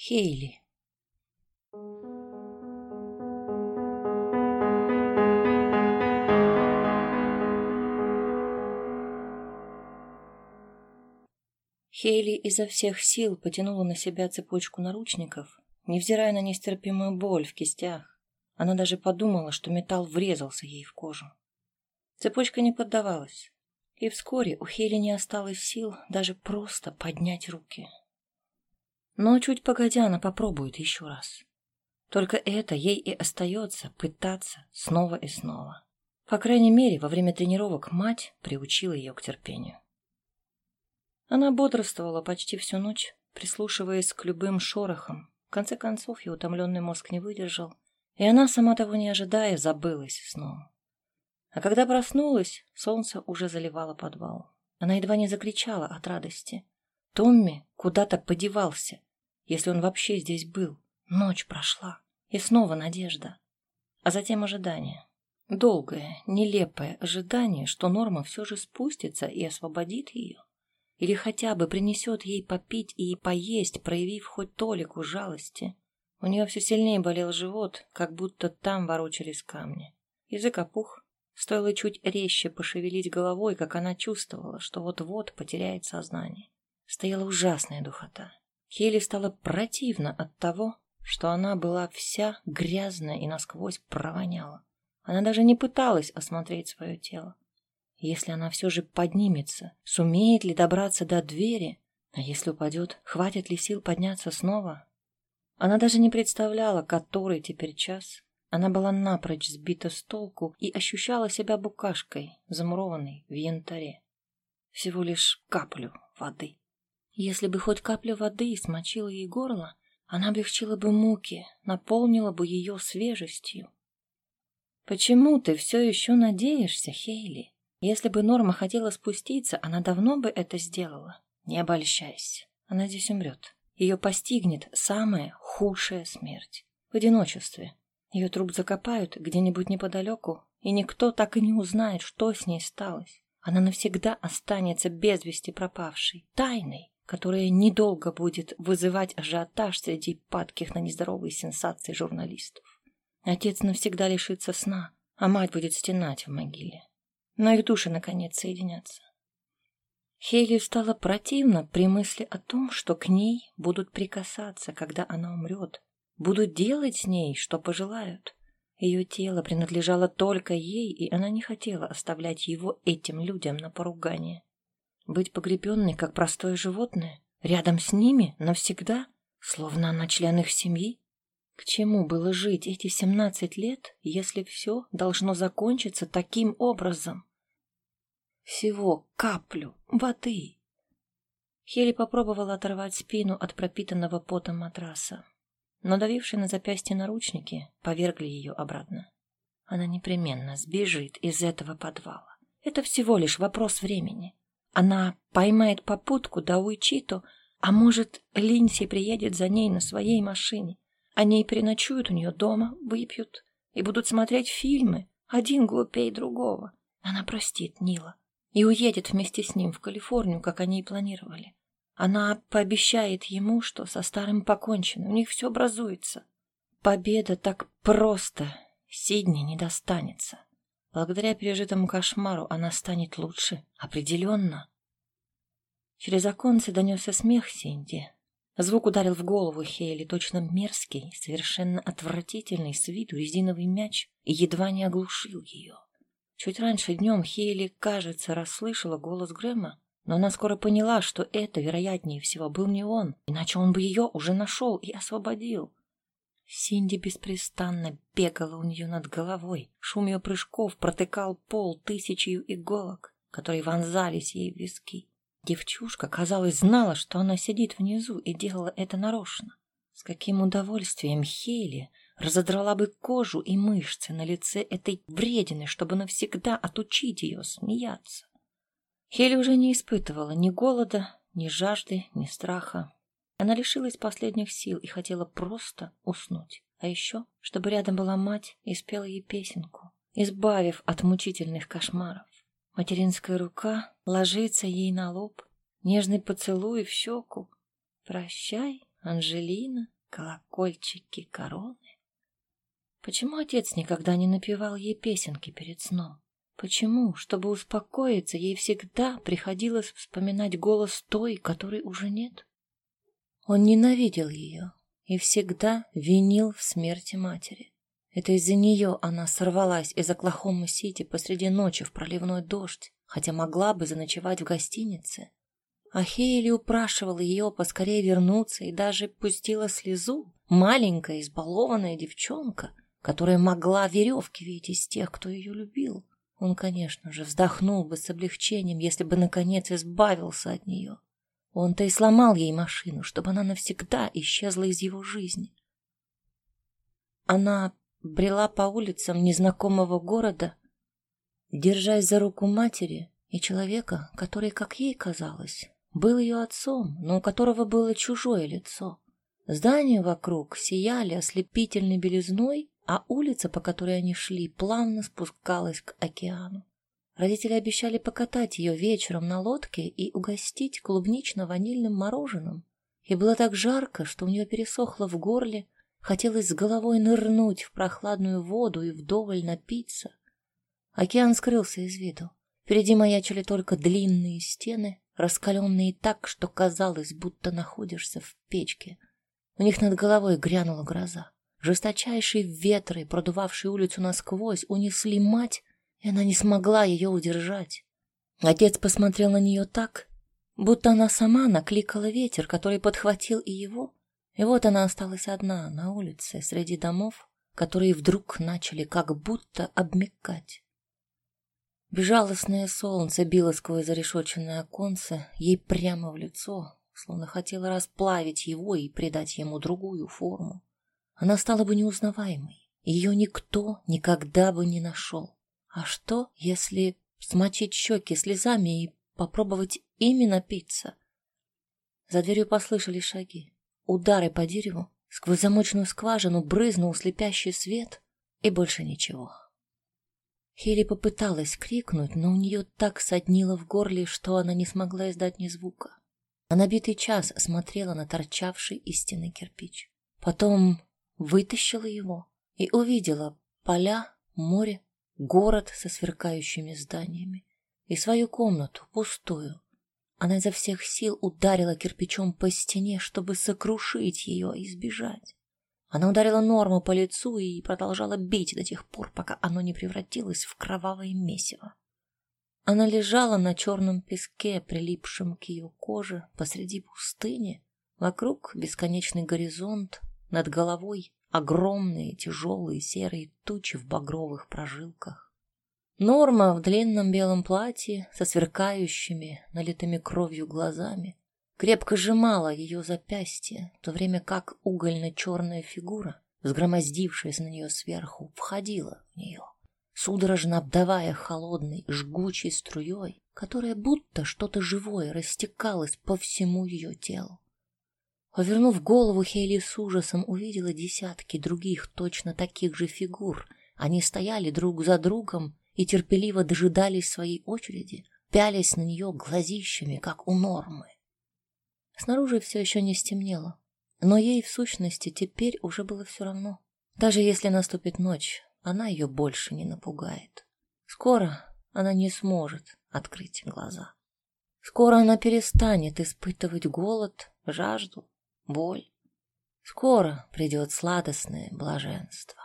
Хейли. Хейли изо всех сил потянула на себя цепочку наручников, невзирая на нестерпимую боль в кистях. Она даже подумала, что металл врезался ей в кожу. Цепочка не поддавалась, и вскоре у Хейли не осталось сил даже просто поднять руки. Но чуть погодя она попробует еще раз. Только это ей и остается пытаться снова и снова. По крайней мере, во время тренировок мать приучила ее к терпению. Она бодрствовала почти всю ночь, прислушиваясь к любым шорохам. В конце концов, ее утомленный мозг не выдержал, и она, сама того не ожидая, забылась сном. А когда проснулась, солнце уже заливало подвал. Она едва не закричала от радости. Томми куда-то подевался, если он вообще здесь был. Ночь прошла, и снова надежда. А затем ожидание. Долгое, нелепое ожидание, что Норма все же спустится и освободит ее. Или хотя бы принесет ей попить и поесть, проявив хоть толику жалости. У нее все сильнее болел живот, как будто там ворочались камни. Язык опух. Стоило чуть резче пошевелить головой, как она чувствовала, что вот-вот потеряет сознание. Стояла ужасная духота. Хейли стало противно от того, что она была вся грязная и насквозь провоняла. Она даже не пыталась осмотреть свое тело. Если она все же поднимется, сумеет ли добраться до двери? А если упадет, хватит ли сил подняться снова? Она даже не представляла, который теперь час. Она была напрочь сбита с толку и ощущала себя букашкой, замурованной в янтаре. Всего лишь каплю воды. Если бы хоть капля воды смочила ей горло, она облегчила бы муки, наполнила бы ее свежестью. «Почему ты все еще надеешься, Хейли?» Если бы Норма хотела спуститься, она давно бы это сделала. Не обольщайся. Она здесь умрет. Ее постигнет самая худшая смерть. В одиночестве. Ее труп закопают где-нибудь неподалеку, и никто так и не узнает, что с ней сталось. Она навсегда останется без вести пропавшей, тайной, которая недолго будет вызывать ажиотаж среди падких на нездоровые сенсации журналистов. Отец навсегда лишится сна, а мать будет стенать в могиле но их души наконец соединятся. Хейли стало противно при мысли о том, что к ней будут прикасаться, когда она умрет, будут делать с ней, что пожелают. Ее тело принадлежало только ей, и она не хотела оставлять его этим людям на поругание. Быть погребенной, как простое животное, рядом с ними навсегда, словно она член их семьи? К чему было жить эти семнадцать лет, если все должно закончиться таким образом? Всего каплю воды. Хели попробовала оторвать спину от пропитанного потом матраса, но давившие на запястье наручники повергли ее обратно. Она непременно сбежит из этого подвала. Это всего лишь вопрос времени. Она поймает попутку до Уичито, а может, Линси приедет за ней на своей машине. Они и переночуют у нее дома, выпьют и будут смотреть фильмы, один глупее другого. Она простит Нила, и уедет вместе с ним в Калифорнию, как они и планировали. Она пообещает ему, что со старым покончено, у них все образуется. Победа так просто Сидни не достанется. Благодаря пережитому кошмару она станет лучше, определенно. Через оконце донесся смех Синди. Звук ударил в голову Хейли, точно мерзкий, совершенно отвратительный с виду резиновый мяч, и едва не оглушил ее. Чуть раньше днем Хейли, кажется, расслышала голос Грэма, но она скоро поняла, что это, вероятнее всего, был не он, иначе он бы ее уже нашел и освободил. Синди беспрестанно бегала у нее над головой. Шум ее прыжков протыкал пол тысячью иголок, которые вонзались ей в виски. Девчушка, казалось, знала, что она сидит внизу и делала это нарочно. С каким удовольствием Хейли разодрала бы кожу и мышцы на лице этой вредины, чтобы навсегда отучить ее смеяться. Хели уже не испытывала ни голода, ни жажды, ни страха. Она лишилась последних сил и хотела просто уснуть. А еще, чтобы рядом была мать и спела ей песенку, избавив от мучительных кошмаров. Материнская рука ложится ей на лоб, нежный поцелуй в щеку. «Прощай, Анжелина, колокольчики, короны. Почему отец никогда не напевал ей песенки перед сном? Почему, чтобы успокоиться, ей всегда приходилось вспоминать голос той, которой уже нет? Он ненавидел ее и всегда винил в смерти матери. Это из-за нее она сорвалась из Оклахомы-Сити посреди ночи в проливной дождь, хотя могла бы заночевать в гостинице. А Хейли упрашивала ее поскорее вернуться и даже пустила слезу. Маленькая, избалованная девчонка, которая могла веревки видеть из тех, кто ее любил. Он, конечно же, вздохнул бы с облегчением, если бы, наконец, избавился от нее. Он-то и сломал ей машину, чтобы она навсегда исчезла из его жизни. Она брела по улицам незнакомого города, держась за руку матери и человека, который, как ей казалось, был ее отцом, но у которого было чужое лицо. Здания вокруг сияли ослепительной белизной, а улица, по которой они шли, плавно спускалась к океану. Родители обещали покатать ее вечером на лодке и угостить клубнично-ванильным мороженым. И было так жарко, что у нее пересохло в горле, хотелось с головой нырнуть в прохладную воду и вдоволь напиться. Океан скрылся из виду. Впереди маячили только длинные стены, раскаленные так, что казалось, будто находишься в печке. У них над головой грянула гроза. Жесточайшие ветры, продувавшие улицу насквозь, унесли мать и она не смогла ее удержать. Отец посмотрел на нее так, будто она сама накликала ветер, который подхватил и его. И вот она осталась одна на улице среди домов, которые вдруг начали как будто обмекать. Безжалостное солнце било сквозь зарешоченное оконце ей прямо в лицо, словно хотело расплавить его и придать ему другую форму. Она стала бы неузнаваемой, ее никто никогда бы не нашел. А что, если смочить щеки слезами и попробовать ими напиться? За дверью послышались шаги, удары по дереву, сквозь замочную скважину брызнул слепящий свет и больше ничего. Хели попыталась крикнуть, но у нее так соднило в горле, что она не смогла издать ни звука. Она битый час смотрела на торчавший из стены кирпич. Потом вытащила его и увидела поля, море город со сверкающими зданиями и свою комнату, пустую. Она изо всех сил ударила кирпичом по стене, чтобы сокрушить ее и сбежать. Она ударила Норму по лицу и продолжала бить до тех пор, пока оно не превратилось в кровавое месиво. Она лежала на черном песке, прилипшем к ее коже, посреди пустыни. Вокруг бесконечный горизонт, над головой огромные тяжелые серые тучи в багровых прожилках. Норма в длинном белом платье со сверкающими, налитыми кровью глазами крепко сжимала ее запястье, в то время как угольно-черная фигура, сгромоздившаяся на нее сверху, входила в нее, судорожно обдавая холодной, жгучей струей, которая будто что-то живое растекалось по всему ее телу. Повернув голову, Хейли с ужасом увидела десятки других точно таких же фигур. Они стояли друг за другом и терпеливо дожидались своей очереди, пялись на нее глазищами, как у нормы. Снаружи все еще не стемнело, но ей, в сущности, теперь уже было все равно. Даже если наступит ночь, она ее больше не напугает. Скоро она не сможет открыть глаза. Скоро она перестанет испытывать голод, жажду боль. Скоро придет сладостное блаженство.